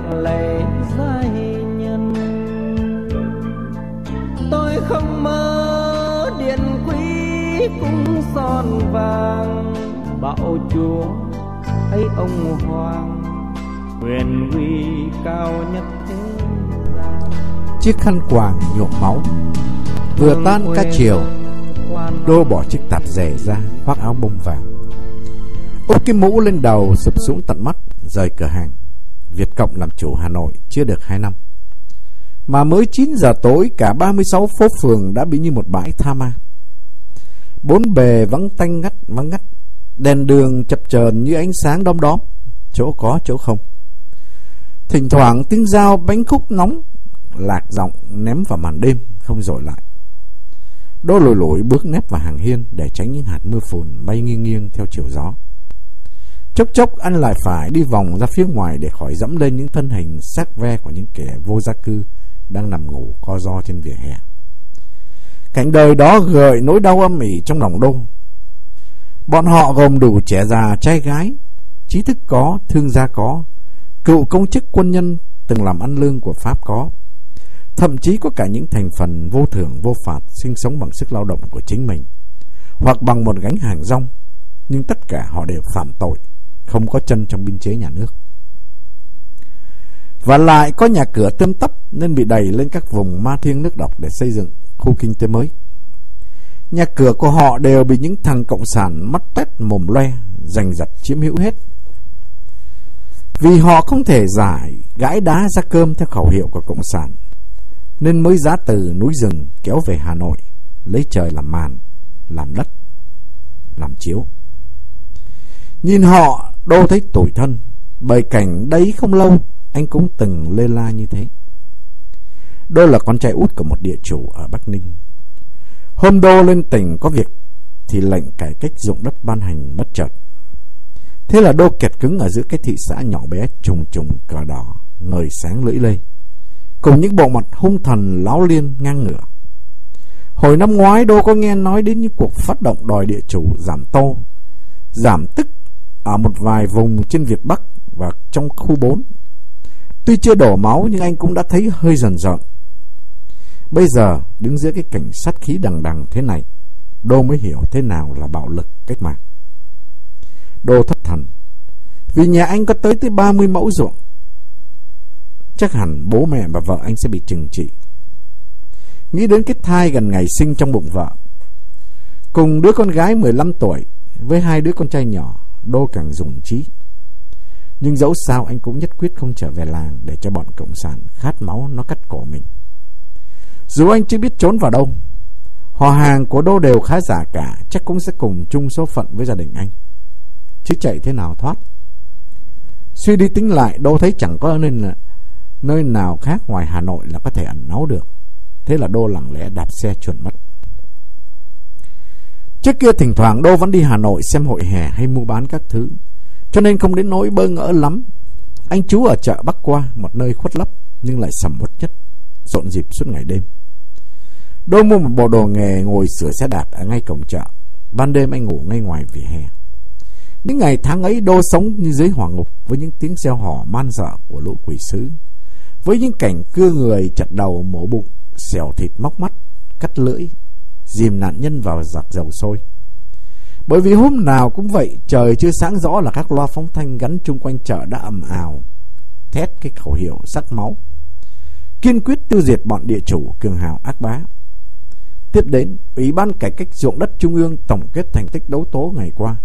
lộng lẫy giai nhân. Tôi không mơ điện quý cũng son vàng bạo chúa ấy ông hoàng quyền uy cao nhất thế gian. Chiếc khăn quàng nhuộm máu Vừa tan ca chiều Đô bỏ chiếc tạp dề ra Khoác áo bông vàng. Úp cái mũ lên đầu sụp xuống tận mắt Rời cửa hàng Việt Cộng làm chủ Hà Nội chưa được 2 năm. Mà mới 9 giờ tối, Cả 36 phố phường đã bị như một bãi tha ma. Bốn bề vắng tanh ngắt, vắng ngắt. Đèn đường chập chờn như ánh sáng đom đóm. Chỗ có, chỗ không. Thỉnh thoảng tiếng dao bánh khúc nóng, Lạc giọng ném vào màn đêm, Không dội lại. Đô lùi lùi bước nép vào hàng hiên Để tránh những hạt mưa phùn bay nghiêng nghiêng theo chiều gió. Chốc chốc anh lại phải đi vòng ra phía ngoài Để khỏi dẫm lên những thân hình xác ve Của những kẻ vô gia cư Đang nằm ngủ co ro trên vỉa hè. Cảnh đời đó gợi nỗi đau âm ỉ trong lòng đô. Bọn họ gồm đủ trẻ già trai gái trí thức có, thương gia có Cựu công chức quân nhân từng làm ăn lương của Pháp có. Thậm chí có cả những thành phần vô thưởng vô phạt sinh sống bằng sức lao động của chính mình Hoặc bằng một gánh hàng rong Nhưng tất cả họ đều phạm tội. Không có chân trong biên chế nhà nước. Và lại có nhà cửa tươm tấp Nên bị đẩy lên các vùng ma thiên nước độc Để xây dựng khu kinh tế mới. Nhà cửa của họ đều bị những thằng cộng sản mắt tét mồm loe Giành giật chiếm hữu hết. Vì họ không thể giải gãi đá ra cơm theo khẩu hiệu của Cộng sản Nên mới giá từ núi rừng kéo về Hà Nội Lấy trời làm màn, làm đất, làm chiếu. Nhìn họ đô thấy tủi thân Bởi cảnh đấy không lâu, Anh cũng từng lê la như thế. Đô là con trai út của một địa chủ ở Bắc Ninh. Hôm đô lên tỉnh có việc Thì lệnh cải cách dụng đất ban hành bất chợt. Thế là đô kẹt cứng ở giữa cái thị xã nhỏ bé trùng trùng cờ đỏ, Ngời sáng lưỡi lây. Cùng những bộ mặt hung thần láo liên ngang ngửa. Hồi năm ngoái đô có nghe nói đến những cuộc phát động đòi địa chủ giảm tô, Giảm tức ở một vài vùng trên Việt Bắc và trong khu 4 Tuy chưa đổ máu, nhưng anh cũng đã thấy hơi dần dọn. Bây giờ đứng giữa cái cảnh sát khí đằng đằng thế này, Đô mới hiểu thế nào là bạo lực cách mạng. Đô thất thần, Vì nhà anh có tới tới 30 mẫu ruộng. Chắc hẳn bố mẹ và vợ anh sẽ bị trừng trị. Nghĩ đến cái thai gần ngày sinh trong bụng vợ, Cùng đứa con gái 15 tuổi Với hai đứa con trai nhỏ Đô càng dùng trí. Nhưng dẫu sao anh cũng nhất quyết không trở về làng Để cho bọn cộng sản khát máu nó cắt cổ mình. Dù anh chưa biết trốn vào đâu, Họ hàng của Đô đều khá giả cả, Chắc cũng sẽ cùng chung số phận với gia đình anh. Chứ chạy thế nào thoát? Suy đi tính lại, Đô thấy chẳng có nên là Nơi nào khác ngoài Hà Nội là có thể ẩn náu được. Thế là Đô lặng lẽ đạp xe chuẩn mất. Trước kia thỉnh thoảng Đô vẫn đi Hà Nội xem hội hè hay mua bán các thứ Cho nên không đến nỗi bơ ngỡ lắm Anh chú ở chợ Bắc Qua Một nơi khuất lấp nhưng lại sầm uất nhất Rộn dịp suốt ngày đêm Đô mua một bộ đồ nghề ngồi sửa xe đạp ở ngay cổng chợ. Ban đêm anh ngủ ngay ngoài vỉa hè. Những ngày tháng ấy Đô sống như dưới hỏa ngục với những tiếng reo hò man dợ của lũ quỷ sứ. Với những cảnh cưa người chặt đầu mổ bụng, xẻo thịt móc mắt, cắt lưỡi, dìm nạn nhân vào giặc dầu sôi. Bởi vì hôm nào cũng vậy, trời chưa sáng rõ là các loa phóng thanh gắn chung quanh chợ đã ầm ào, thét cái khẩu hiệu sắc máu. Kiên quyết tiêu diệt bọn địa chủ cường hào ác bá. Tiếp đến, Ủy ban Cải cách ruộng đất Trung ương tổng kết thành tích đấu tố ngày qua.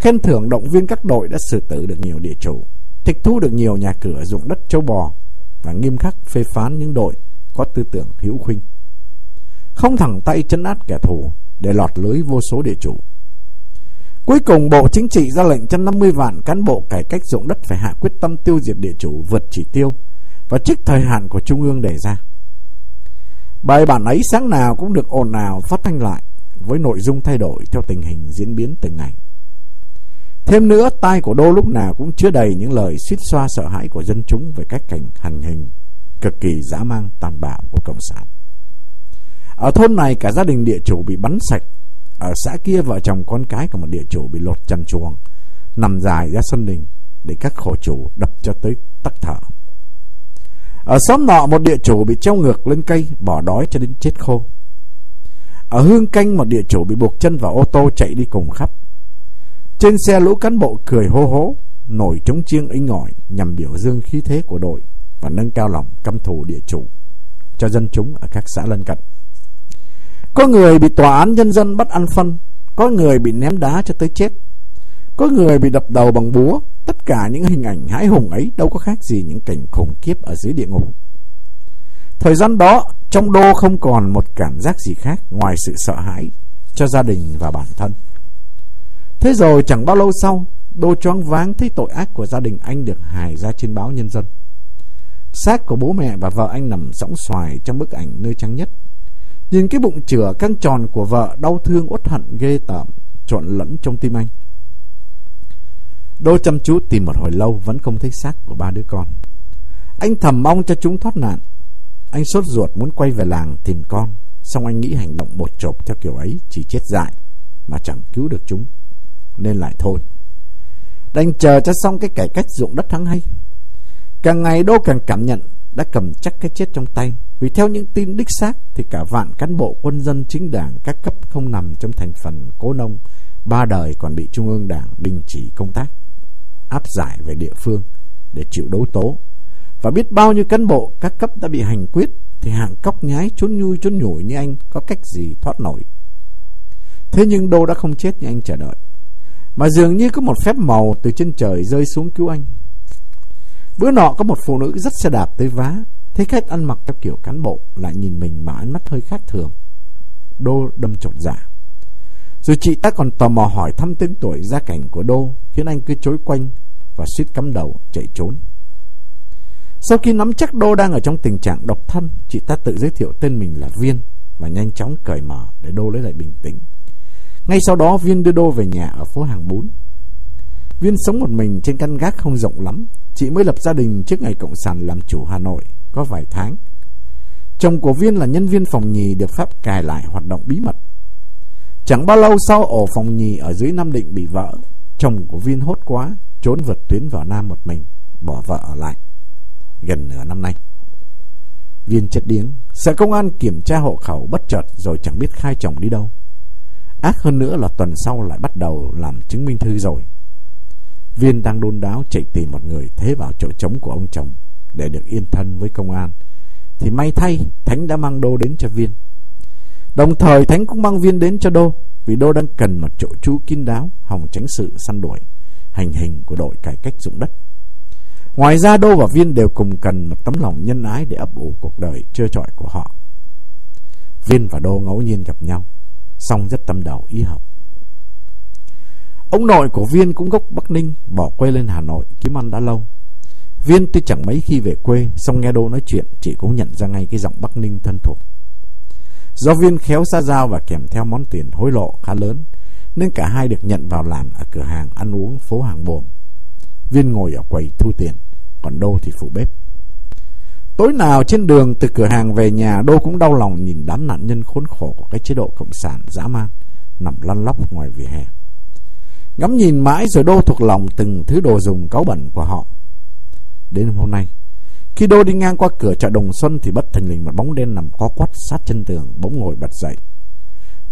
Khen thưởng động viên các đội đã xử tử được nhiều địa chủ, tịch thu được nhiều nhà cửa ruộng đất châu bò và nghiêm khắc phê phán những đội có tư tưởng hữu khuynh. Không thẳng tay chân át kẻ thù để lọt lưới vô số địa chủ. Cuối cùng Bộ Chính trị ra lệnh cho 50 vạn cán bộ cải cách ruộng đất phải hạ quyết tâm tiêu diệt địa chủ vượt chỉ tiêu và trước thời hạn của Trung ương đề ra. Bài bản ấy sáng nào cũng được ồn ào phát thanh lại với nội dung thay đổi theo tình hình diễn biến từng ngày. Thêm nữa, tai của Đô lúc nào cũng chứa đầy những lời suýt xoa sợ hãi của dân chúng về cách cảnh hành hình cực kỳ dã man tàn bạo của Cộng sản. Ở thôn này cả gia đình địa chủ bị bắn sạch. Ở xã kia vợ chồng con cái của một địa chủ bị lột trần chuồng, nằm dài ra sân đình để các khổ chủ đập cho tới tắc thở. Ở xóm nọ một địa chủ bị treo ngược lên cây bỏ đói cho đến chết khô. Ở hương canh một địa chủ bị buộc chân vào ô tô chạy đi cùng khắp. Trên xe lũ cán bộ cười hô hố, nổi trống chiêng inh ỏi nhằm biểu dương khí thế của đội và nâng cao lòng căm thù địa chủ cho dân chúng ở các xã lân cận. Có người bị tòa án nhân dân bắt ăn phân, có người bị ném đá cho tới chết, có người bị đập đầu bằng búa. Tất cả những hình ảnh hãi hùng ấy đâu có khác gì những cảnh khủng khiếp ở dưới địa ngục. Thời gian đó, trong đô không còn một cảm giác gì khác ngoài sự sợ hãi cho gia đình và bản thân. Thế rồi chẳng bao lâu sau, đô choáng váng thấy tội ác của gia đình anh được hài ra trên báo nhân dân. Xác của bố mẹ và vợ anh nằm sõng xoài trong bức ảnh nơi trắng nhất. Nhìn cái bụng chửa, căng tròn của vợ, đau thương, uất hận, ghê tởm, trộn lẫn trong tim anh. Đô chăm chú tìm một hồi lâu, vẫn không thấy xác của ba đứa con. Anh thầm mong cho chúng thoát nạn. Anh sốt ruột muốn quay về làng tìm con. Xong anh nghĩ hành động bột chộp theo kiểu ấy chỉ chết dại mà chẳng cứu được chúng. Nên lại thôi. Đành chờ cho xong cái cải cách dụng đất thắng hay. Càng ngày Đô càng cảm nhận đã cầm chắc cái chết trong tay. Vì theo những tin đích xác thì cả vạn cán bộ quân dân chính đảng các cấp không nằm trong thành phần cố nông ba đời còn bị Trung ương Đảng đình chỉ công tác, áp giải về địa phương để chịu đấu tố. Và biết bao nhiêu cán bộ các cấp đã bị hành quyết thì hạng cóc nhái trốn nhui trốn nhủi như anh có cách gì thoát nổi. Thế nhưng Đô đã không chết như anh chờ đợi, mà dường như có một phép màu từ trên trời rơi xuống cứu anh. Bữa nọ có một phụ nữ rất xe đạp tới vá, thấy khách ăn mặc theo kiểu cán bộ lại nhìn mình mà ánh mắt hơi khác thường. Đô đâm chột dạ. Rồi chị ta còn tò mò hỏi thăm tên tuổi gia cảnh của Đô, khiến anh cứ chối quanh và suýt cắm đầu chạy trốn. Sau khi nắm chắc Đô đang ở trong tình trạng độc thân, chị ta tự giới thiệu tên mình là Viên và nhanh chóng cởi mở để Đô lấy lại bình tĩnh. Ngay sau đó Viên đưa Đô về nhà ở phố Hàng Bún. Viên sống một mình trên căn gác không rộng lắm, chị mới lập gia đình trước ngày Cộng sản làm chủ Hà Nội, có vài tháng. Chồng của Viên là nhân viên phòng nhì được phép cài lại hoạt động bí mật Chẳng bao lâu sau ổ phòng nhì ở dưới Nam Định bị vỡ, chồng của Viên hốt quá, trốn vượt tuyến vào Nam một mình, bỏ vợ ở lại. Gần nửa năm nay. Viên chật điếng, sợ công an kiểm tra hộ khẩu bất chợt rồi chẳng biết khai chồng đi đâu. Ác hơn nữa là tuần sau lại bắt đầu làm chứng minh thư rồi. Viên đang đôn đáo chạy tìm một người thế vào chỗ trống của ông chồng để được yên thân với công an. Thì may thay, Thánh đã mang đô đến cho Viên. Đồng thời Thánh cũng mang viên đến cho Đô Vì Đô đang cần một chỗ trú kín đáo Hòng tránh sự săn đuổi Hành hình của đội cải cách dụng đất Ngoài ra Đô và Viên đều cùng cần một tấm lòng nhân ái Để ấp ủ cuộc đời trơ trọi của họ Viên và Đô ngẫu nhiên gặp nhau Xong rất tâm đầu ý hợp Ông nội của Viên cũng gốc Bắc Ninh Bỏ quê lên Hà Nội kiếm ăn đã lâu Viên tuy chẳng mấy khi về quê Xong nghe Đô nói chuyện Chị cũng nhận ra ngay cái giọng Bắc Ninh thân thuộc Do viên khéo xa giao và kèm theo món tiền hối lộ khá lớn, nên cả hai được nhận vào làm ở cửa hàng ăn uống phố hàng buồm. Viên ngồi ở quầy thu tiền, còn Đô thì phụ bếp. Tối nào trên đường từ cửa hàng về nhà Đô cũng đau lòng nhìn đám nạn nhân khốn khổ của cái chế độ cộng sản dã man nằm lăn lóc ngoài vỉa hè. Ngắm nhìn mãi rồi Đô thuộc lòng từng thứ đồ dùng cáu bẩn của họ. Đến hôm nay, khi Đô đi ngang qua cửa chợ Đồng Xuân thì bất thình lình một bóng đen nằm co quắp sát chân tường bỗng ngồi bật dậy.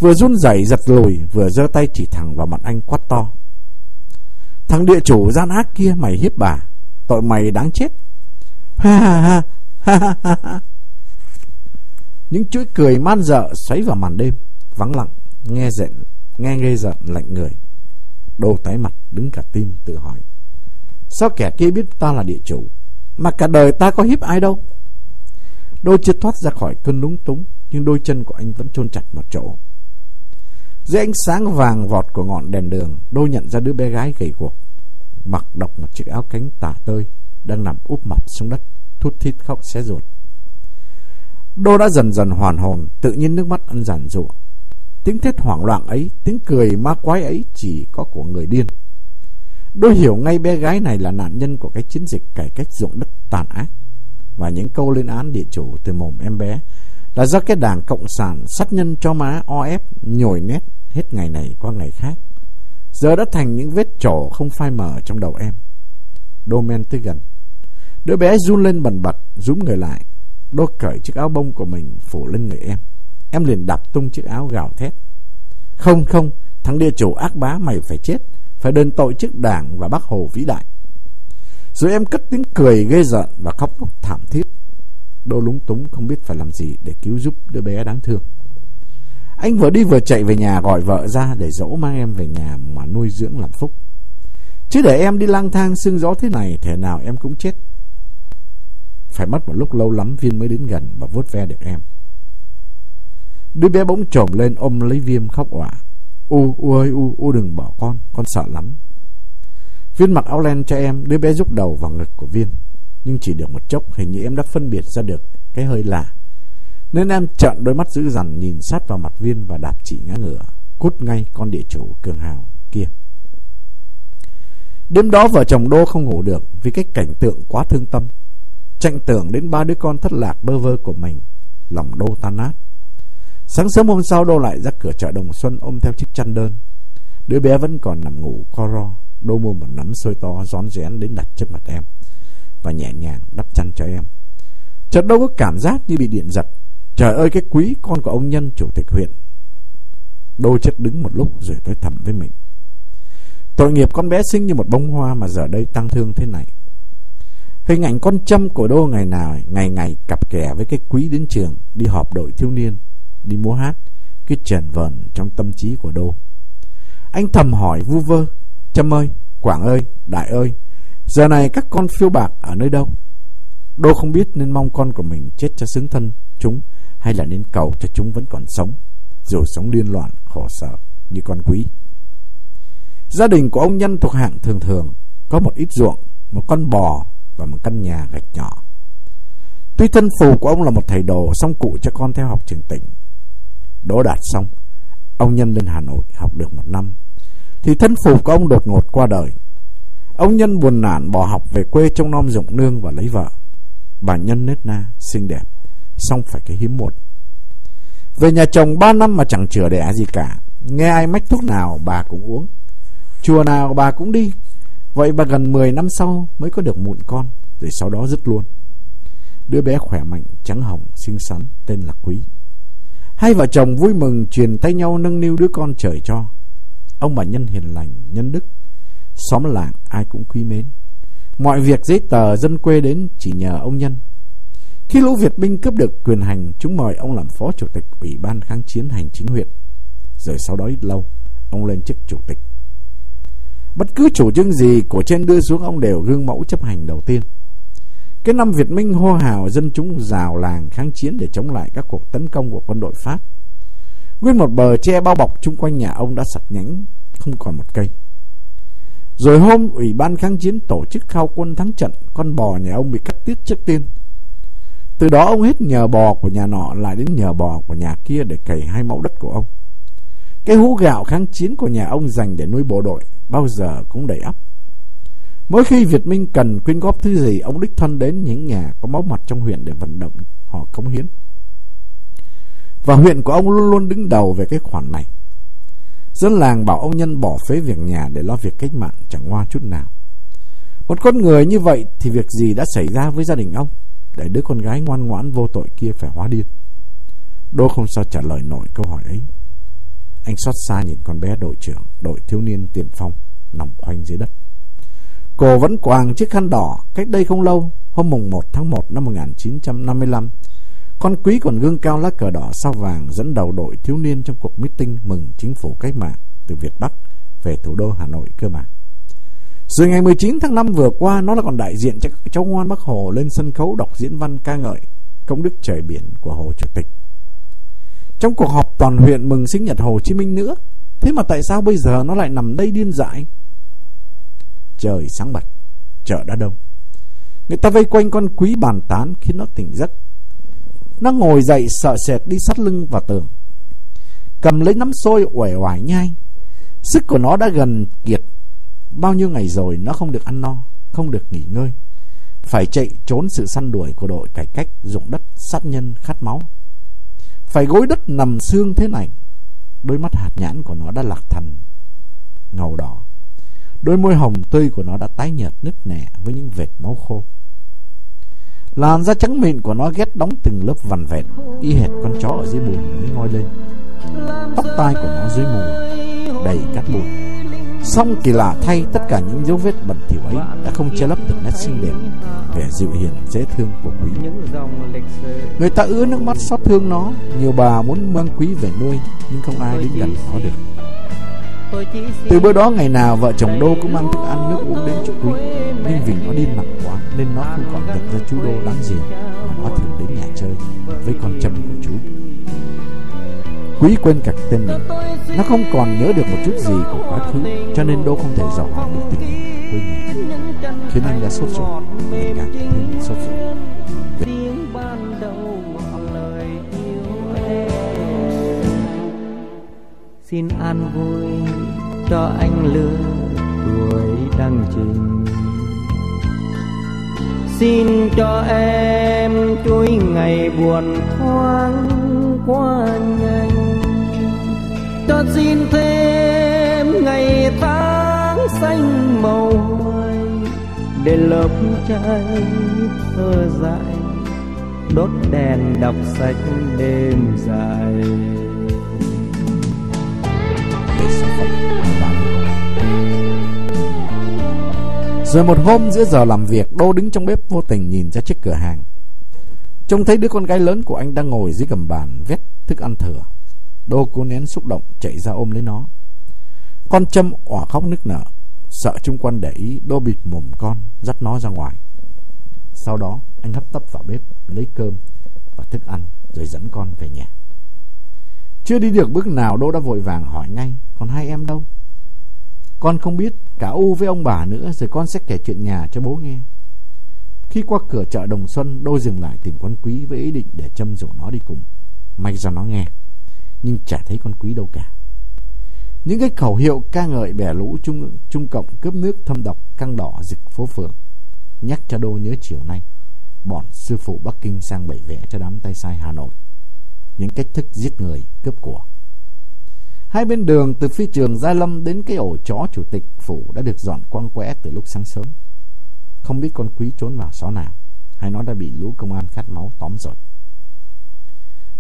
Vừa run rẩy giật lùi vừa giơ tay chỉ thẳng vào mặt anh quát to. Thằng địa chủ gian ác kia mày hiếp bà, tội mày đáng chết. Ha ha ha ha ha ha. Những chuỗi cười man dợ xoáy vào màn đêm, vắng lặng, nghe giận, nghe ghê giận lạnh người. Đô tái mặt đứng cả tim tự hỏi. Sao kẻ kia biết ta là địa chủ, mà cả đời ta có hiếp ai đâu? Đôi chưa thoát ra khỏi cơn lúng túng, Nhưng đôi chân của anh vẫn chôn chặt một chỗ. Dưới ánh sáng vàng vọt của ngọn đèn đường, Đôi nhận ra đứa bé gái gầy guộc, Mặc độc một chiếc áo cánh tả tơi, Đang nằm úp mặt xuống đất, Thút thít khóc xé ruột. Đô đã dần dần hoàn hồn, Tự nhiên nước mắt ăn giản ruộng Tiếng thét hoảng loạn ấy Tiếng cười ma quái ấy Chỉ có của người điên Đôi hiểu ngay bé gái này là nạn nhân của cái chiến dịch cải cách ruộng đất tàn ác và những câu lên án địa chủ từ mồm em bé là do cái đảng Cộng sản sát nhân cho má o ép nhồi nét hết ngày này qua ngày khác. Giờ đã thành những vết trổ không phai mờ trong đầu em. Đô men tới gần. Đứa bé run lên bần bật, rúm người lại. Đô cởi chiếc áo bông của mình phủ lên người em. Em liền đạp tung chiếc áo gào thét. Không không, thằng địa chủ ác bá mày phải chết. Phải đền tội trước đảng và bác Hồ vĩ đại. Rồi em cất tiếng cười ghê giận và khóc lóc thảm thiết. Đô lúng túng không biết phải làm gì để cứu giúp đứa bé đáng thương. Anh vừa đi vừa chạy về nhà gọi vợ ra để dỗ mang em về nhà mà nuôi dưỡng làm phúc. Chứ để em đi lang thang sương gió thế này Thể nào em cũng chết Phải mất một lúc lâu lắm Viên mới đến gần và vuốt ve được em Đứa bé bỗng trồm lên ôm lấy Viêm khóc òa. U, U ơi U, U đừng bỏ con Con sợ lắm. Viên mặc áo len cho em Đứa bé rúc đầu vào ngực của Viên Nhưng chỉ được một chốc Hình như em đã phân biệt ra được cái hơi lạ. Nên em trợn đôi mắt dữ dằn Nhìn sát vào mặt Viên và đạp chị ngã ngửa Cút ngay con địa chủ cường hào kia. Đêm đó vợ chồng Đô không ngủ được vì cái cảnh tượng quá thương tâm. Tranh tưởng đến ba đứa con thất lạc bơ vơ của mình, lòng Đô tan nát. Sáng sớm hôm sau Đô lại ra cửa chợ Đồng Xuân ôm theo chiếc chăn đơn. Đứa bé vẫn còn nằm ngủ co ro. Đô mua một nắm xôi to rón rén đến đặt trước mặt em và nhẹ nhàng đắp chăn cho em. Chợt Đô có cảm giác như bị điện giật. Trời ơi cái quý con của ông Nhân chủ tịch huyện. Đô chết đứng một lúc rồi tôi thầm với mình. Tội nghiệp con bé sinh như một bông hoa mà giờ đây tăng thương thế này. Hình ảnh con châm của Đô ngày nào ngày ngày cặp kè với cái quý đến trường, đi họp đội thiếu niên, đi múa hát, cứ trần vờn trong tâm trí của Đô. Anh thầm hỏi vu vơ, Trâm ơi, Quảng ơi, Đại ơi, giờ này các con phiêu bạc ở nơi đâu? Đô không biết nên mong con của mình chết cho xứng thân chúng hay là nên cầu cho chúng vẫn còn sống, dù sống điên loạn, khổ sở như con quý. Gia đình của ông Nhân thuộc hạng thường thường, có một ít ruộng, một con bò và một căn nhà gạch nhỏ. Tuy thân phù của ông là một thầy đồ, song cụ cho con theo học trường tỉnh. Đỗ đạt xong, ông Nhân lên Hà Nội học được một năm. Thì thân phù của ông đột ngột qua đời. Ông Nhân buồn nản bỏ học về quê trông nom dụng nương và lấy vợ. Bà Nhân nết na, xinh đẹp, song phải cái hiếm muộn. Về nhà chồng ba năm mà chẳng chữa đẻ gì cả. Nghe ai mách thuốc nào bà cũng uống. Chùa nào bà cũng đi Vậy bà gần 10 năm sau mới có được mụn con Rồi sau đó dứt luôn Đứa bé khỏe mạnh, trắng hồng, xinh xắn Tên là Quý Hai vợ chồng vui mừng truyền tay nhau nâng niu đứa con trời cho. Ông bà nhân hiền lành, nhân đức. Xóm làng ai cũng quý mến. Mọi việc giấy tờ dân quê đến chỉ nhờ ông nhân. Khi lũ Việt binh cướp được quyền hành Chúng mời ông làm phó chủ tịch Ủy ban kháng chiến hành chính huyện. Rồi sau đó ít lâu Ông lên chức chủ tịch. Bất cứ chủ trương gì của trên đưa xuống ông đều gương mẫu chấp hành đầu tiên. Cái năm Việt Minh hô hào dân chúng rào làng kháng chiến để chống lại các cuộc tấn công của quân đội Pháp. Nguyên một bờ tre bao bọc chung quanh nhà ông đã sạch nhánh, không còn một cây. Rồi hôm Ủy ban kháng chiến tổ chức khao quân thắng trận, con bò nhà ông bị cắt tiết trước tiên. Từ đó ông hết nhờ bò của nhà nọ lại đến nhờ bò của nhà kia để cày hai mẫu đất của ông. Cái hũ gạo kháng chiến của nhà ông dành để nuôi bộ đội bao giờ cũng đầy ắp. Mỗi khi Việt Minh cần quyên góp thứ gì, ông đích thân đến những nhà có máu mặt trong huyện để vận động họ cống hiến. Và huyện của ông luôn luôn đứng đầu về cái khoản này. Dân làng bảo ông Nhân bỏ phế việc nhà để lo việc cách mạng chẳng qua chút nào. Một con người như vậy thì việc gì đã xảy ra với gia đình ông để đứa con gái ngoan ngoãn vô tội kia phải hóa điên? Đô không sao trả lời nổi câu hỏi ấy. Anh xót xa nhìn con bé đội trưởng, đội thiếu niên tiền phong, nằm khoanh dưới đất. Cô vẫn quàng chiếc khăn đỏ cách đây không lâu, hôm mùng 1 tháng 1 năm 1955. Con quý còn gương cao lá cờ đỏ sao vàng dẫn đầu đội thiếu niên trong cuộc meeting mừng chính phủ cách mạng từ Việt Bắc về thủ đô Hà Nội cơ mà. Rồi ngày 19 tháng 5 vừa qua, nó là còn đại diện cho các cháu ngoan Bắc Hồ lên sân khấu đọc diễn văn ca ngợi công đức trời biển của Hồ Chủ tịch trong cuộc họp toàn huyện mừng sinh nhật Hồ Chí Minh nữa. Thế mà tại sao bây giờ nó lại nằm đây điên dại? Trời sáng bạch, chợ đã đông. Người ta vây quanh con quý bàn tán khiến nó tỉnh giấc. Nó ngồi dậy sợ sệt đi sát lưng vào tường. Cầm lấy nắm xôi uể oải nhai. Sức của nó đã gần kiệt. Bao nhiêu ngày rồi nó không được ăn no, không được nghỉ ngơi. Phải chạy trốn sự săn đuổi của đội cải cách dụng đất sát nhân khát máu. Phải gối đất nằm xương thế này Đôi mắt hạt nhãn của nó đã lạc thành Ngầu đỏ Đôi môi hồng tươi của nó đã tái nhợt nứt nẻ Với những vệt máu khô. Làn da trắng mịn của nó ghét đóng từng lớp vằn vẹt, Y hệt con chó ở dưới bùn mới ngoi lên. Tóc tai của nó dưới mù, Đầy cát bụi. Xong kỳ lạ thay, tất cả những dấu vết bẩn thỉu ấy Đã không che lấp được nét xinh đẹp, Vẻ dịu hiền, dễ thương của quý. Người ta ứa nước mắt xót thương nó, Nhiều bà muốn mang quý về nuôi, Nhưng không ai đến gần nó được từ bữa đó ngày nào vợ chồng Đô cũng mang thức ăn nước uống đến cho Quý. Nhưng vì nó điên nặng quá Nên nó không còn nhận ra chú Đô đáng gì Mà nó thường đến nhà chơi Với con châm của chú. Quý quên cả tên mình Nó không còn nhớ được một chút gì của quá khứ Cho nên Đô không thể dò hỏi được tình quê nhà. Khiến anh đã sốt ruột Anh càng thêm sốt ruột. Xin an vui cho anh lứa tuổi đăng trình. Xin cho em chuỗi ngày buồn thoáng qua nhanh. Cho xin thêm ngày tháng xanh màu hoài để lớp trái thơ dại, đốt đèn đọc sách đêm dài. Rồi một hôm giữa giờ làm việc Đô đứng trong bếp vô tình nhìn ra chiếc cửa hàng. Trông thấy đứa con gái lớn của anh đang ngồi dưới gầm bàn Vét thức ăn thừa. Đô cố nén xúc động, chạy ra ôm lấy nó. Con châm òa khóc nức nở. Sợ chung quanh để ý Đô bịt mồm con, Dắt nó ra ngoài. Sau đó, anh hấp tấp vào bếp, Lấy cơm và thức ăn Rồi dẫn con về nhà. Chưa đi được bước nào Đô đã vội vàng hỏi ngay, Còn hai em đâu? Con không biết cả U với ông bà nữa Rồi con sẽ kể chuyện nhà cho bố nghe. Khi qua cửa chợ Đồng Xuân Đôi dừng lại tìm con quý với ý định Để châm rủ nó đi cùng. May ra nó nghe Nhưng chả thấy con quý đâu cả. Những cái khẩu hiệu ca ngợi bè lũ Trung, trung cộng cướp nước thâm độc Căng đỏ rực phố phường Nhắc cho Đô nhớ chiều nay Bọn sư phụ Bắc Kinh sang bày vẽ cho đám tay sai Hà Nội. Những cách thức giết người, cướp của. Hai bên đường từ phi trường Gia Lâm đến cái ổ chó chủ tịch phủ đã được dọn quăng quẽ từ lúc sáng sớm. Không biết con quý trốn vào xó nào, hay nó đã bị lũ công an khát máu tóm rồi.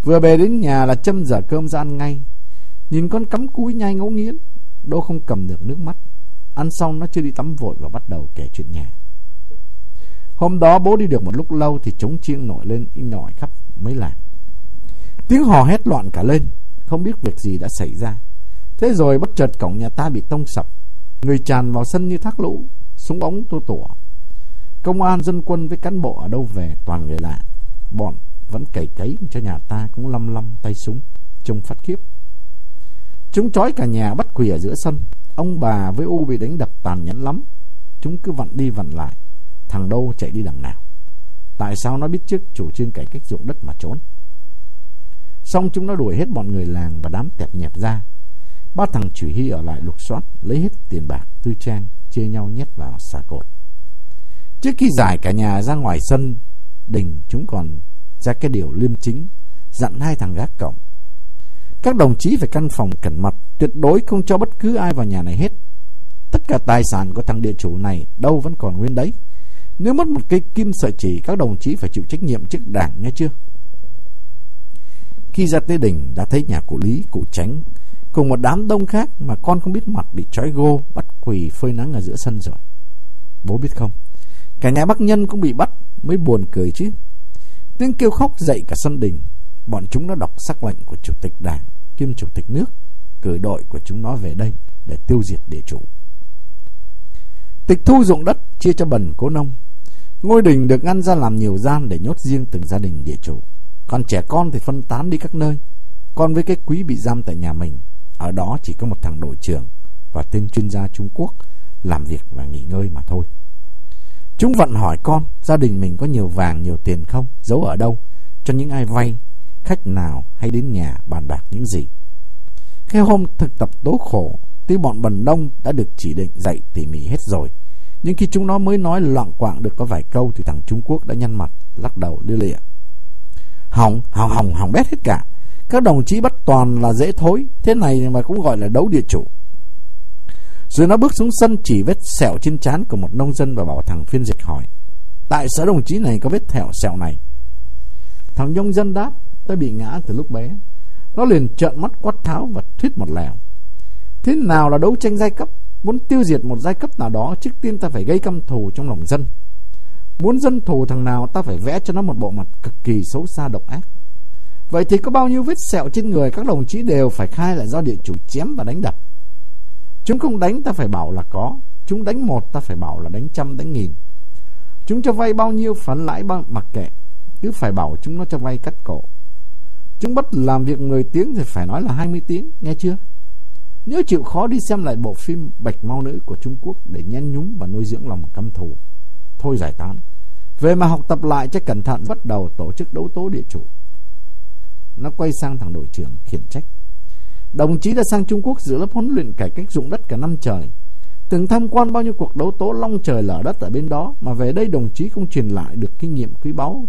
Vừa về đến nhà là châm giờ cơm ra ăn ngay. Nhìn con cắm cúi nhai ngấu nghiến, đô không cầm được nước mắt. Ăn xong nó chưa đi tắm vội và bắt đầu kể chuyện nhà. Hôm đó bố đi được một lúc lâu thì trống chiêng nổi lên in nổi khắp mấy làng. Tiếng hò hét loạn cả lên, không biết việc gì đã xảy ra. Thế rồi bất chợt cổng nhà ta bị tông sập, người tràn vào sân như thác lũ, súng ống tua tủa. Công an dân quân với cán bộ ở đâu về toàn người lạ, bọn vẫn cày cấy cho nhà ta cũng lăm lăm tay súng, trông phát khiếp. Chúng trói cả nhà bắt quỳ ở giữa sân, ông bà với U bị đánh đập tàn nhẫn lắm. Chúng cứ vặn đi vặn lại, thằng đâu chạy đi đằng nào. Tại sao nó biết trước chủ trương cải cách ruộng đất mà trốn? Xong chúng nó đuổi hết bọn người làng và đám tẹp nhẹp ra. Ba thằng chủ hy ở lại lục soát, lấy hết tiền bạc, tư trang, chia nhau nhét vào xà cột. Trước khi giải cả nhà ra ngoài sân đình, chúng còn ra cái điều liêm chính, dặn hai thằng gác cổng. Các đồng chí phải căn phòng cẩn mật, tuyệt đối không cho bất cứ ai vào nhà này hết. Tất cả tài sản của thằng địa chủ này đâu vẫn còn nguyên đấy. Nếu mất một cây kim sợi chỉ, các đồng chí phải chịu trách nhiệm trước đảng nghe chưa? Khi ra tới đỉnh đã thấy nhà cụ Lý, cụ Tránh cùng một đám đông khác mà con không biết mặt bị trói gô bắt quỳ phơi nắng ở giữa sân rồi. Bố biết không, cả nhà bác nhân cũng bị bắt mới buồn cười chứ. Tiếng kêu khóc dậy cả sân đình, bọn chúng đã đọc sắc lệnh của chủ tịch đảng kiêm chủ tịch nước cử đội của chúng nó về đây để tiêu diệt địa chủ. Tịch thu dụng đất chia cho bần cố nông. Ngôi đình được ngăn ra làm nhiều gian để nhốt riêng từng gia đình địa chủ. Còn trẻ con thì phân tán đi các nơi. Con với cái quý bị giam tại nhà mình, Ở đó chỉ có một thằng đội trưởng Và tên chuyên gia Trung Quốc Làm việc và nghỉ ngơi mà thôi. Chúng vận hỏi con, Gia đình mình có nhiều vàng, nhiều tiền không? Giấu ở đâu? Cho những ai vay, Khách nào hay đến nhà bàn bạc những gì? Cái hôm thực tập tố khổ, Tuy bọn bần đông đã được chỉ định dạy tỉ mỉ hết rồi, Nhưng khi chúng nó mới nói loạn quạng được có vài câu Thì thằng Trung Quốc đã nhăn mặt, Lắc đầu đưa lịa. Hỏng, hỏng, hỏng, hỏng bét hết cả. Các đồng chí bắt toàn là dễ thối Thế này mà cũng gọi là đấu địa chủ. Rồi nó bước xuống sân chỉ vết sẹo trên trán của một nông dân Và bảo thằng phiên dịch hỏi Tại sao đồng chí này có vết thẹo sẹo này? Thằng nông dân đáp Tôi bị ngã từ lúc bé. Nó liền trợn mắt quát tháo và thuyết một lèo Thế nào là đấu tranh giai cấp? Muốn tiêu diệt một giai cấp nào đó Trước tiên ta phải gây căm thù trong lòng dân. Muốn dân thù thằng nào, Ta phải vẽ cho nó một bộ mặt cực kỳ xấu xa độc ác. Vậy thì có bao nhiêu vết sẹo trên người Các đồng chí đều phải khai là do địa chủ chém và đánh đập. Chúng không đánh, ta phải bảo là có. Chúng đánh một, ta phải bảo là đánh trăm, đánh nghìn. Chúng cho vay bao nhiêu phản lãi bao mặc kệ. Cứ phải bảo chúng nó cho vay cắt cổ. Chúng bắt làm việc 10 tiếng Thì phải nói là 20 tiếng, Nghe chưa? Nếu chịu khó đi xem lại bộ phim Bạch Mau Nữ của Trung Quốc Để nhen nhúm và nuôi dưỡng lòng căm thù. Thôi giải tán. Về mà học tập lại cho cẩn thận, Bắt đầu tổ chức đấu tố địa chủ. Nó quay sang thằng đội trưởng khiển trách. Đồng chí đã sang Trung Quốc giữ lớp huấn luyện cải cách dụng đất cả năm trời. Từng tham quan bao nhiêu cuộc đấu tố long trời lở đất ở bên đó, Mà về đây đồng chí không truyền lại được kinh nghiệm quý báu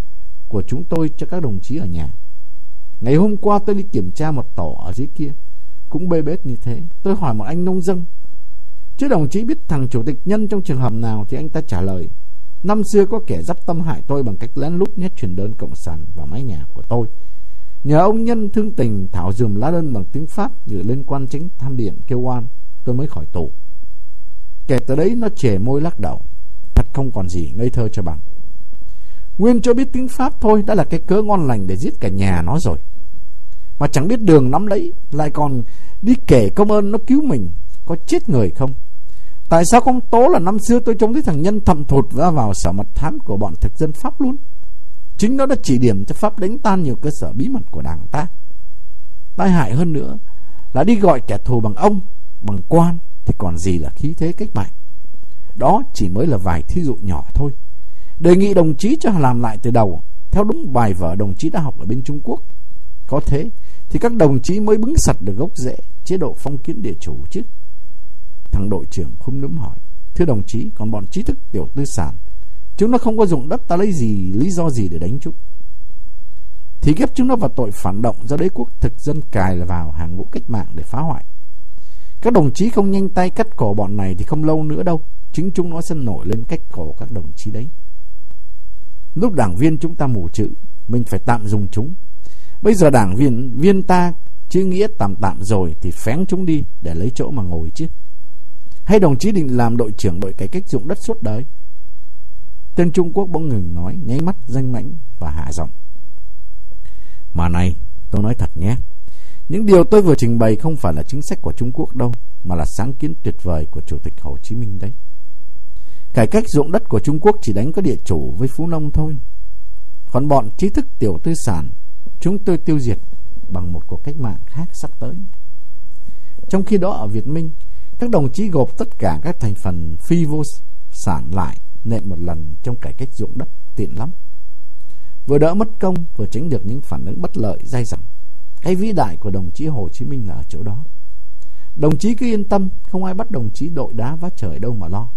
của chúng tôi cho các đồng chí ở nhà. Ngày hôm qua tôi đi kiểm tra một tổ ở dưới kia, Cũng bê bết như thế. Tôi hỏi một anh nông dân, Chứ đồng chí biết thằng chủ tịch nhân trong trường hợp nào Thì anh ta trả lời. Năm xưa có kẻ dắp tâm hại tôi bằng cách lén lút nhét truyền đơn cộng sản vào mái nhà của tôi. Nhờ ông nhân thương tình thảo dùm lá đơn bằng tiếng Pháp Gửi lên quan chính tham điện kêu oan, Tôi mới khỏi tù. Kể từ đấy nó chề môi lắc đầu, Thật không còn gì ngây thơ cho bằng. Nguyên cho biết tiếng Pháp thôi Đã là cái cớ ngon lành để giết cả nhà nó rồi. Mà chẳng biết đường nắm lấy, Lại còn đi kể công ơn nó cứu mình, Có chết người không? Tại sao không tố là năm xưa tôi trông thấy thằng Nhân thầm thụt ra vào sở mật thám của bọn thực dân Pháp luôn Chính nó đã chỉ điểm cho Pháp đánh tan nhiều cơ sở bí mật của đảng ta Tai hại hơn nữa Là đi gọi kẻ thù bằng ông Bằng quan thì còn gì là khí thế cách mạng. Đó chỉ mới là vài thí dụ nhỏ thôi. Đề nghị đồng chí cho làm lại từ đầu, theo đúng bài vở đồng chí đã học ở bên Trung Quốc. Có thế thì các đồng chí mới bứng sạch được gốc rễ chế độ phong kiến địa chủ chứ. Thằng đội trưởng khum núm hỏi, thưa đồng chí, còn bọn trí thức tiểu tư sản, chúng nó không có dụng đất ta lấy gì, lý do gì để đánh chúng? Thì ghép chúng nó vào tội phản động do đế quốc thực dân cài vào hàng ngũ cách mạng để phá hoại. Các đồng chí không nhanh tay cắt cổ bọn này thì không lâu nữa đâu. Chính chúng nó sẽ nổi lên cách cổ các đồng chí đấy. Lúc đảng viên chúng ta mù chữ, mình phải tạm dùng chúng. Bây giờ đảng viên viên ta chứ nghĩa tạm tạm rồi thì phén chúng đi để lấy chỗ mà ngồi chứ. Hay đồng chí định làm đội trưởng đội cải cách dụng đất suốt đời? Tên Trung Quốc bỗng ngừng nói, nháy mắt danh mãnh và hạ giọng. Mà này, tôi nói thật nhé. Những điều tôi vừa trình bày không phải là chính sách của Trung Quốc đâu, mà là sáng kiến tuyệt vời của Chủ tịch Hồ Chí Minh đấy. Cải cách ruộng đất của Trung Quốc chỉ đánh có địa chủ với phú nông thôi. Còn bọn trí thức tiểu tư sản, chúng tôi tiêu diệt bằng một cuộc cách mạng khác sắp tới. Trong khi đó ở Việt Minh, các đồng chí gộp tất cả các thành phần phi vô sản lại nện một lần trong cải cách ruộng đất tiện lắm. Vừa đỡ mất công, vừa tránh được những phản ứng bất lợi dai dẳng. Cái vĩ đại của đồng chí Hồ Chí Minh là ở chỗ đó. Đồng chí cứ yên tâm, không ai bắt đồng chí đội đá vát trời đâu mà lo.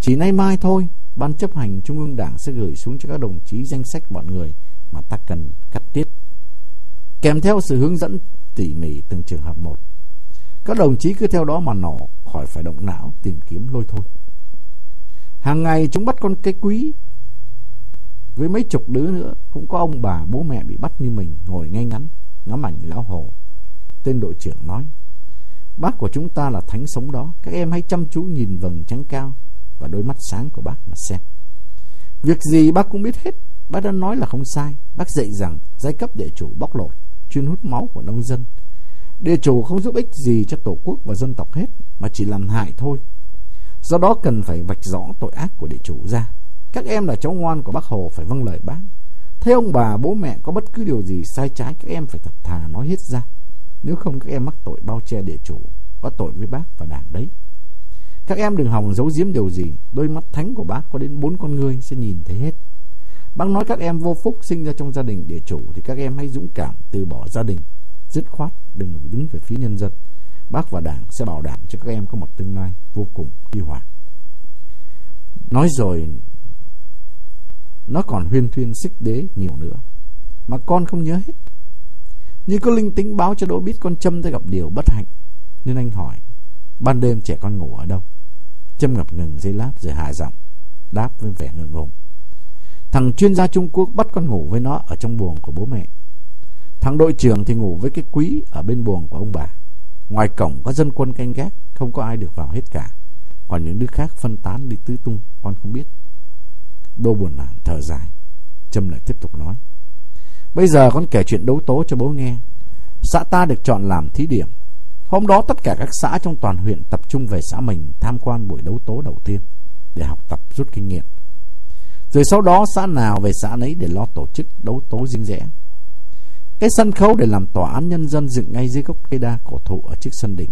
Chỉ nay mai thôi, Ban chấp hành Trung ương Đảng sẽ gửi xuống cho các đồng chí danh sách bọn người mà ta cần cắt tiết. Kèm theo sự hướng dẫn tỉ mỉ từng trường hợp một. Các đồng chí cứ theo đó mà nổ, khỏi phải động não tìm kiếm lôi thôi. Hàng ngày chúng bắt con cái quý với mấy chục đứa nữa cũng có ông bà bố mẹ bị bắt như mình ngồi ngay ngắn ngắm ảnh lão hồ. Tên đội trưởng nói, bác của chúng ta là thánh sống đó, các em hãy chăm chú nhìn vầng trắng cao và đôi mắt sáng của bác mà xem. Việc gì bác cũng biết hết, bác đã nói là không sai. Bác dạy rằng giai cấp địa chủ bóc lột, chuyên hút máu của nông dân. Địa chủ không giúp ích gì cho tổ quốc và dân tộc hết, mà chỉ làm hại thôi. Do đó cần phải vạch rõ tội ác của địa chủ ra. Các em là cháu ngoan của bác Hồ phải vâng lời bác. Thế ông bà, bố mẹ có bất cứ điều gì sai trái các em phải thật thà nói hết ra. Nếu không các em mắc tội bao che địa chủ, có tội với bác và đảng đấy. Các em đừng hòng giấu giếm điều gì, đôi mắt thánh của bác có đến bốn con người sẽ nhìn thấy hết. Bác nói các em vô phúc sinh ra trong gia đình địa chủ thì các em hãy dũng cảm từ bỏ gia đình, dứt khoát đừng đứng về phía nhân dân. Bác và đảng sẽ bảo đảm cho các em có một tương lai vô cùng huy hoàng. Nói rồi, nó còn huyên thuyên xích đế nhiều nữa, Mà con không nhớ hết Như có linh tính báo cho Đỗ biết con Trâm đã gặp điều bất hạnh, Nên anh hỏi, Ban đêm trẻ con ngủ ở đâu Trâm ngập ngừng giây lát rồi hạ giọng, Đáp với vẻ ngượng ngùng, Thằng chuyên gia Trung Quốc bắt con ngủ với nó Ở trong buồng của bố mẹ Thằng đội trưởng thì ngủ với cái quý Ở bên buồng của ông bà. Ngoài cổng có dân quân canh gác, Không có ai được vào hết cả. Còn những đứa khác phân tán đi tứ tung, Con không biết. Đô buồn nản, thở dài. Trâm lại tiếp tục nói. Bây giờ con kể chuyện đấu tố cho bố nghe. Xã ta được chọn làm thí điểm. Hôm đó tất cả các xã trong toàn huyện tập trung về xã mình tham quan buổi đấu tố đầu tiên để học tập rút kinh nghiệm. Rồi sau đó xã nào về xã nấy để lo tổ chức đấu tố riêng rẽ. Cái sân khấu để làm tòa án nhân dân dựng ngay dưới gốc cây đa cổ thụ ở trước sân đình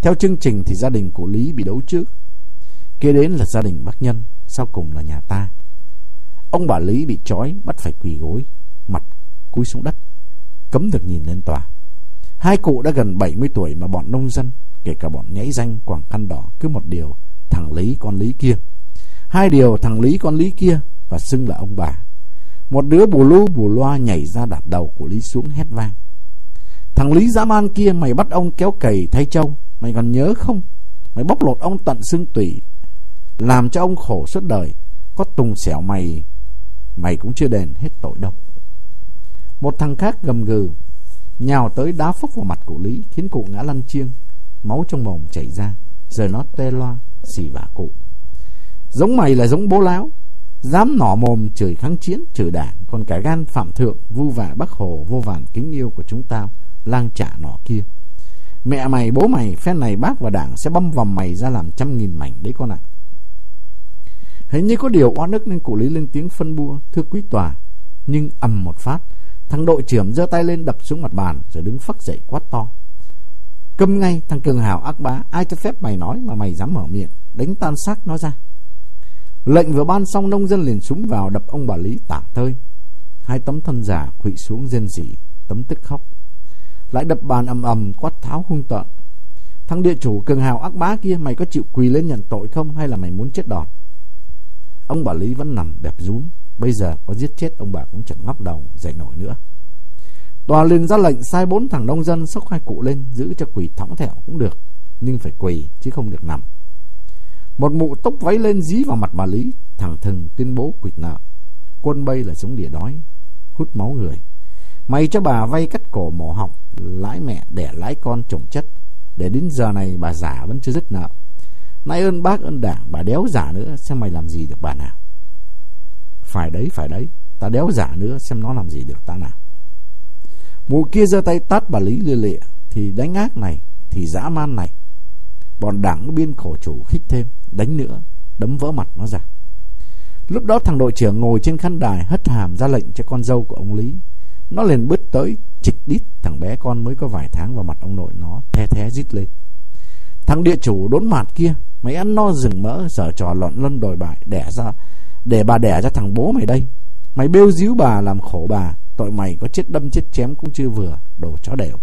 Theo chương trình thì gia đình của Lý bị đấu trước. Kế đến là gia đình bác Nhân, sau cùng là nhà ta. Ông bà Lý bị trói bắt phải quỳ gối, mặt cúi xuống đất, cấm được nhìn lên tòa. Hai cụ đã gần 70 tuổi mà bọn nông dân, kể cả bọn nhảy danh quảng khăn đỏ cứ một điều, thằng Lý con Lý kia. Hai điều thằng Lý con Lý kia và xưng là ông bà. Một đứa bù lu bù loa nhảy ra đạp đầu của Lý xuống hét vang. Thằng Lý dã man kia mày bắt ông kéo cầy thay trâu, mày còn nhớ không? Mày bóc lột ông tận xương tủy, làm cho ông khổ suốt đời. Có tùng xẻo mày, mày cũng chưa đền hết tội đâu. Một thằng khác gầm gừ, nhào tới đá phốc vào mặt cụ Lý, khiến cụ ngã lăn chiêng, máu trong mồm chảy ra, rồi nó tê loa, xì vả cụ. Giống mày là giống bố láo, dám nỏ mồm chửi kháng chiến, chửi đảng, còn cả gan phạm thượng, vu vả bắc hồ vô vàn kính yêu của chúng ta, lang trả nọ kia. Mẹ mày, bố mày, phen này bác và đảng sẽ băm vòng mày ra làm trăm nghìn mảnh đấy con ạ. Hình như có điều oan ức nên cụ Lý lên tiếng phân bua, thưa quý tòa. Nhưng ầm một phát, thằng đội trưởng giơ tay lên đập xuống mặt bàn rồi đứng phắc dậy quát to. Câm ngay thằng cường hào ác bá, ai cho phép mày nói mà mày dám mở miệng, đánh tan xác nó ra. Lệnh vừa ban xong nông dân liền súng vào đập ông bà Lý tả tơi. Hai tấm thân giả quỵ xuống rên rỉ, tấm tức khóc. Lại đập bàn ầm ầm quát tháo hung tợn. Thằng địa chủ cường hào ác bá kia mày có chịu quỳ lên nhận tội không hay là mày muốn chết đọt? Ông bà Lý vẫn nằm bẹp rúm, bây giờ có giết chết ông bà cũng chẳng ngóc đầu dậy nổi nữa. Tòa liền ra lệnh sai bốn thằng nông dân xốc hai cụ lên giữ cho quỳ thõng thẹo cũng được, nhưng phải quỳ chứ không được nằm. Một mụ tóc váy lên dí vào mặt bà Lý, thằng thừng tuyên bố quỵt nợ. Quân bay là sống địa đói, hút máu người. Mày cho bà vay cắt cổ mổ học, lãi mẹ đẻ lãi con trồng chất. Để đến giờ này bà giả vẫn chưa dứt nợ. Nay ơn bác ơn đảng, bà đéo giả nữa, xem mày làm gì được bà nào. Phải đấy, phải đấy, ta đéo giả nữa, xem nó làm gì được ta nào. Mụ kia giơ tay tát bà Lý lia lịa, thì đánh ác này, thì dã man này. Bọn đảng biên khổ chủ khích thêm, đánh nữa, đấm vỡ mặt nó ra. Lúc đó thằng đội trưởng ngồi trên khán đài hất hàm ra lệnh cho con dâu của ông Lý. Nó liền bước tới, chịch đít thằng bé con mới có vài tháng vào mặt ông nội nó, the thé rít lên. Thằng địa chủ đốn mặt kia, mày ăn no rừng mỡ, giờ trò lọn lân đòi bại, đẻ ra, để bà đẻ ra thằng bố mày đây. Mày bêu díu bà làm khổ bà, tội mày có chết đâm chết chém cũng chưa vừa, đồ chó đều.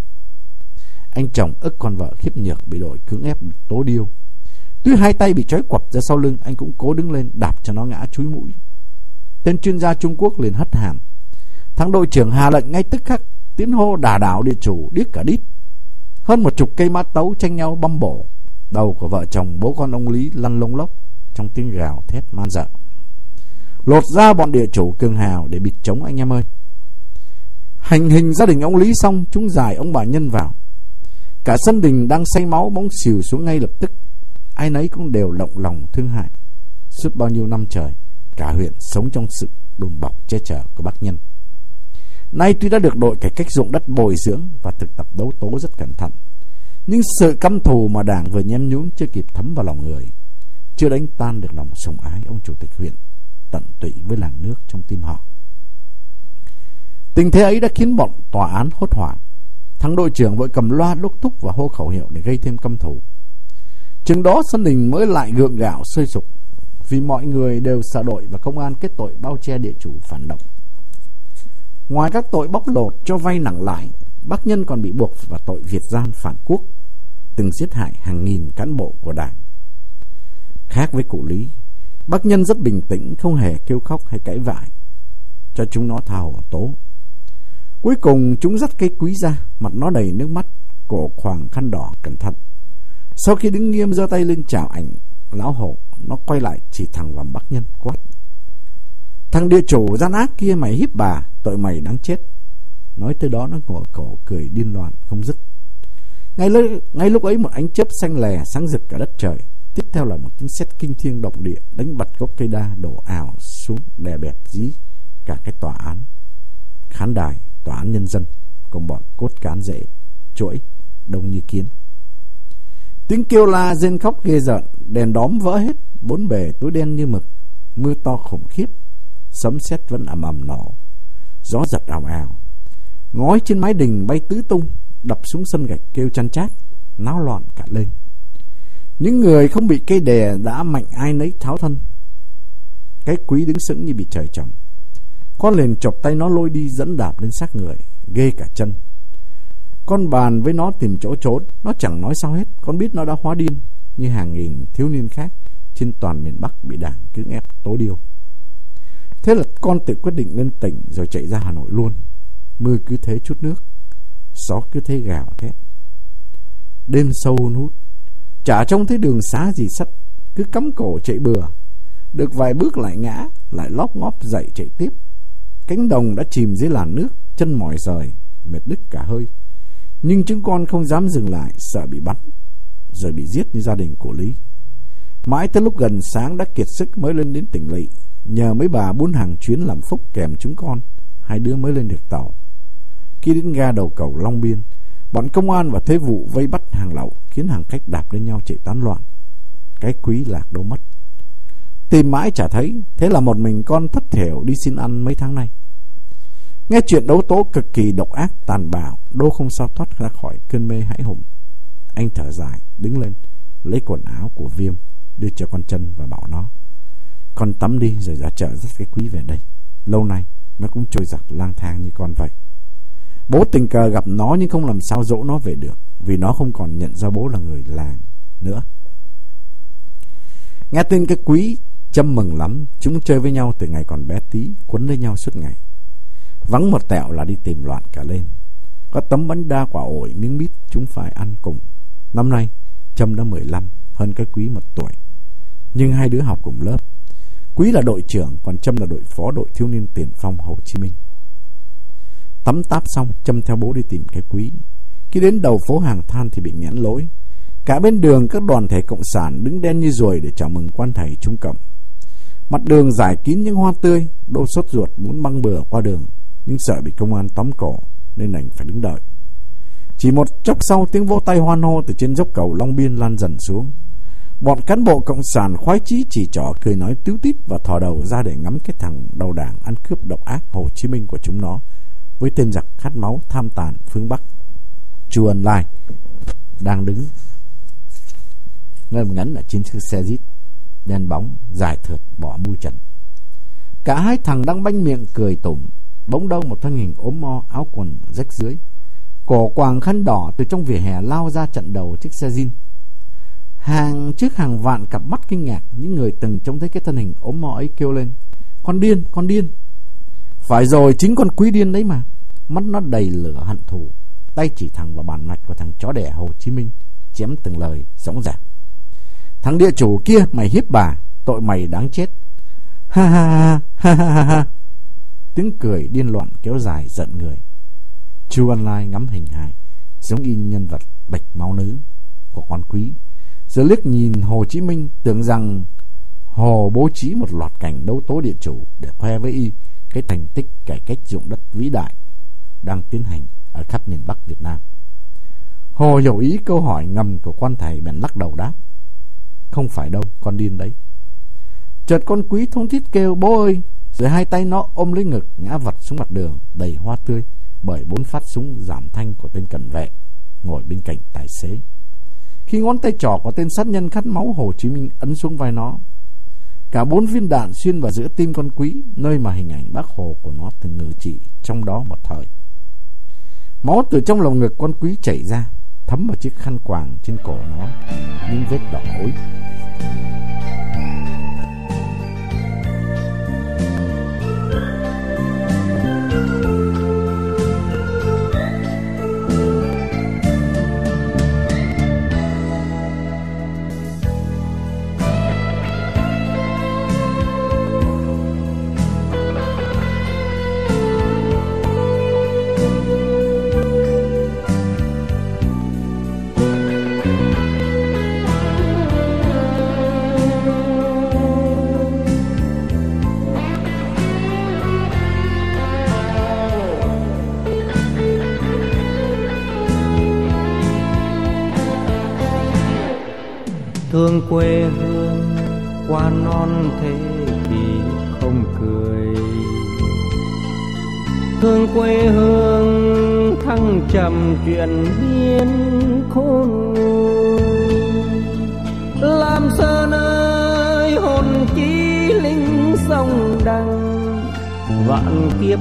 Anh chồng ức con vợ khiếp nhược bị đội cưỡng ép tố điêu. Tuy hai tay bị trói quặp ra sau lưng, anh cũng cố đứng lên đạp cho nó ngã chúi mũi. Tên chuyên gia Trung Quốc liền hất hàm. Thằng đội trưởng hà lệnh ngay tức khắc tiến hô đà đảo địa chủ điếc cả đít. Hơn một chục cây mã tấu tranh nhau băm bổ. Đầu của vợ chồng bố con ông Lý lăn lông lốc trong tiếng gào thét man dợ. Lột ra bọn địa chủ cường hào để bịt chống anh em ơi. Hành hình gia đình ông Lý xong, chúng giải ông bà Nhân vào. Cả sân đình đang say máu bóng xìu xuống ngay lập tức. Ai nấy cũng đều lộng lòng thương hại. Suốt bao nhiêu năm trời, cả huyện sống trong sự đùm bọc che chở của bác Nhân. Nay tuy đã được đội cải cách dụng đất bồi dưỡng và thực tập đấu tố rất cẩn thận, nhưng sự căm thù mà đảng vừa nhem nhúm chưa kịp thấm vào lòng người, chưa đánh tan được lòng sùng ái ông chủ tịch huyện tận tụy với làng nước trong tim họ. Tình thế ấy đã khiến bọn tòa án hốt hoảng. Thằng đội trưởng vội cầm loa đúc thúc và hô khẩu hiệu để gây thêm căm thù. Chừng đó sơn đình mới lại gượng gạo sôi sục vì mọi người đều sợ đội và công an kết tội bao che địa chủ phản động. Ngoài các tội bóc lột cho vay nặng lãi, bác Nhân còn bị buộc vào tội Việt gian phản quốc, từng giết hại hàng nghìn cán bộ của đảng. Khác với cụ Lý, bác Nhân rất bình tĩnh, không hề kêu khóc hay cãi vại, cho chúng nó tha hồ tố. Cuối cùng chúng dắt cây quý ra, mặt nó đầy nước mắt, cổ khoàng khăn đỏ cẩn thận. Sau khi đứng nghiêm giơ tay lên chào ảnh lão hổ, nó quay lại chỉ thẳng vào bác Nhân quát. Thằng địa chủ gian ác kia mày hiếp bà, tội mày đáng chết. Nói tới đó nó ngồi cổ cười điên loạn không dứt. Ngay lúc, ngay lúc ấy một ánh chớp xanh lè sáng rực cả đất trời. Tiếp theo là một tiếng sét kinh thiên động địa đánh bật gốc cây đa đổ ảo xuống đè bẹp dí cả cái tòa án. Khán đài, tòa án nhân dân cùng bọn cốt cán rễ, chuỗi, đông như kiến. Tiếng kêu la rên khóc ghê rợn, đèn đóm vỡ hết, bốn bề tối đen như mực, mưa to khủng khiếp, sấm sét vẫn ầm ầm nổ, gió giật ào ào Ngói trên mái đình bay tứ tung, đập xuống sân gạch kêu chăn chát, náo loạn cả lên. Những người không bị cây đè đã mạnh ai nấy tháo thân. Cái quý đứng sững như bị trời trồng. Con liền chọc tay nó lôi đi dẫn đạp đến xác người, ghê cả chân. Con bàn với nó tìm chỗ trốn, nó chẳng nói sao hết, con biết nó đã hóa điên, như hàng nghìn thiếu niên khác trên toàn miền Bắc bị đảng cưỡng ép tố điêu. Thế là con tự quyết định lên tỉnh rồi chạy ra Hà Nội luôn. Mưa cứ thế chút nước, gió cứ thế gào thét. Đêm sâu hút, chả trông thấy đường xá gì sắt, cứ cắm cổ chạy bừa. Được vài bước lại ngã, lại lóp ngóp dậy chạy tiếp. Cánh đồng đã chìm dưới làn nước, chân mỏi rời, mệt đứt cả hơi. Nhưng chúng con không dám dừng lại, sợ bị bắt rồi bị giết như gia đình của Lý. Mãi tới lúc gần sáng đã kiệt sức mới lên đến tỉnh lỵ, nhờ mấy bà buôn hàng chuyến làm phúc kèm chúng con, hai đứa mới lên được tàu. Khi đến ga đầu cầu Long Biên, bọn công an và thế vụ vây bắt hàng lậu khiến hàng khách đạp lên nhau chạy tán loạn. Cái quý lạc đâu mất. Tìm mãi chả thấy, thế là một mình con thất thểu đi xin ăn mấy tháng nay. Nghe chuyện đấu tố cực kỳ độc ác, tàn bạo, Đô không sao thoát ra khỏi cơn mê hãi hùng. Anh thở dài, đứng lên, lấy quần áo của Viêm, đưa cho con chân và bảo nó. Con tắm đi rồi ra chợ dắt cái quý về đây. Lâu nay, nó cũng trôi giặt lang thang như con vậy. Bố tình cờ gặp nó nhưng không làm sao dỗ nó về được, vì nó không còn nhận ra bố là người làng nữa. Nghe tin cái quý châm mừng lắm, chúng chơi với nhau từ ngày còn bé tí, quấn lấy nhau suốt ngày. Vắng một tẹo là đi tìm loạn cả lên. Có tấm bánh đa quả ổi miếng mít chúng phải ăn cùng. Năm nay, Trâm đã 15, hơn cái quý một tuổi. Nhưng hai đứa học cùng lớp. Quý là đội trưởng, còn Trâm là đội phó đội thiếu niên tiền phong Hồ Chí Minh. Tắm táp xong, Trâm theo bố đi tìm cái quý. Khi đến đầu phố hàng than thì bị nghẽn lối. Cả bên đường các đoàn thể cộng sản đứng đen như ruồi để chào mừng quan thầy trung cộng. Mặt đường giải kín những hoa tươi, đô sốt ruột muốn băng bừa qua đường, nhưng sợ bị công an tóm cổ nên đành phải đứng đợi. Chỉ một chốc sau tiếng vỗ tay hoan hô từ trên dốc cầu Long Biên lan dần xuống. Bọn cán bộ cộng sản khoái chí chỉ trỏ cười nói tiếu tít và thò đầu ra để ngắm cái thằng đầu đảng ăn cướp độc ác Hồ Chí Minh của chúng nó với tên giặc khát máu tham tàn phương Bắc. Chu Ân Lai đang đứng ngân ngắn ở trên xe jeep đen bóng dài thượt bỏ mui trần. Cả hai thằng đang banh miệng cười tủm, bỗng đâu một thân hình ốm mo áo quần rách dưới, cổ quàng khăn đỏ từ trong vỉa hè lao ra trận đầu chiếc xe zin. Hàng trước hàng vạn cặp mắt kinh ngạc, những người từng trông thấy cái thân hình ốm mo ấy kêu lên: "Con điên, con điên!" Phải rồi, chính con quý điên đấy mà. Mắt nó đầy lửa hận thù, tay chỉ thẳng vào bàn mạch của thằng chó đẻ Hồ Chí Minh, chém từng lời dõng dạc." Thằng địa chủ kia mày hiếp bà, tội mày đáng chết. Ha ha ha ha ha ha. Tiếng cười điên loạn kéo dài giận người. Chu văn Lai ngắm hình hài, giống in nhân vật bạch máu nữ của con quý. Giờ liếc nhìn Hồ Chí Minh tưởng rằng Hồ bố trí một loạt cảnh đấu tố địa chủ để khoe với y cái thành tích cải cách dụng đất vĩ đại đang tiến hành ở khắp miền Bắc Việt Nam. Hồ hiểu ý câu hỏi ngầm của quan thầy bèn lắc đầu đáp. Không phải đâu, con điên đấy. Chợt con quý thông thít kêu bố ơi, rồi hai tay nó ôm lấy ngực ngã vật xuống mặt đường đầy hoa tươi bởi bốn phát súng giảm thanh của tên cận vệ ngồi bên cạnh tài xế. Khi ngón tay trỏ của tên sát nhân khát máu Hồ Chí Minh ấn xuống vai nó, cả bốn viên đạn xuyên vào giữa tim con quý, nơi mà hình ảnh bác Hồ của nó từng ngự trị trong đó một thời. Máu từ trong lồng ngực con quý chảy ra, thấm vào chiếc khăn quàng trên cổ nó, những vết đỏ ối. Thương quê hương, qua non thế kỷ không cười. Thương quê hương, thăng trầm chuyện biến khôn làm sơn ơi, hồn chí linh sông đăng vạn kiếp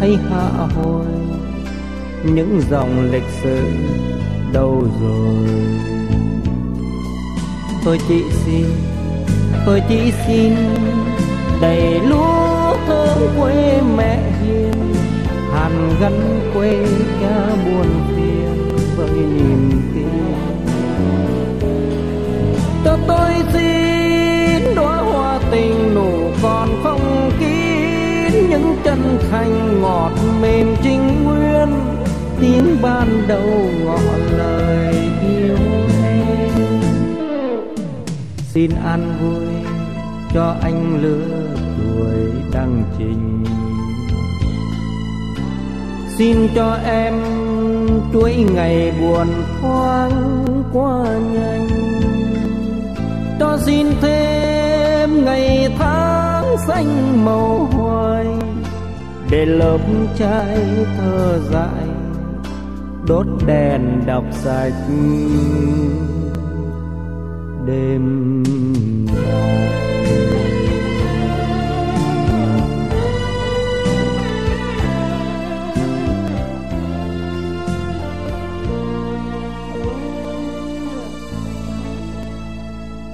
hay hạ hồi. Những dòng lịch sử đâu rồi? Tôi chỉ xin, tôi chỉ xin. Đầy lúa thơm quê mẹ hiền, hàn gắn quê cha buồn phiền với niềm tin. Cho tôi xin đóa hoa tình nụ còn không kín, những chân thành ngọt mềm trinh nguyên, tiếng ban đầu ngỏ lời. Xin an vui cho anh lứa tuổi đang trình. Xin cho em chuỗi ngày buồn thoáng qua nhanh. Cho xin thêm ngày tháng xanh màu hoài để lớp trai thơ dại đốt đèn đọc sạch. Đêm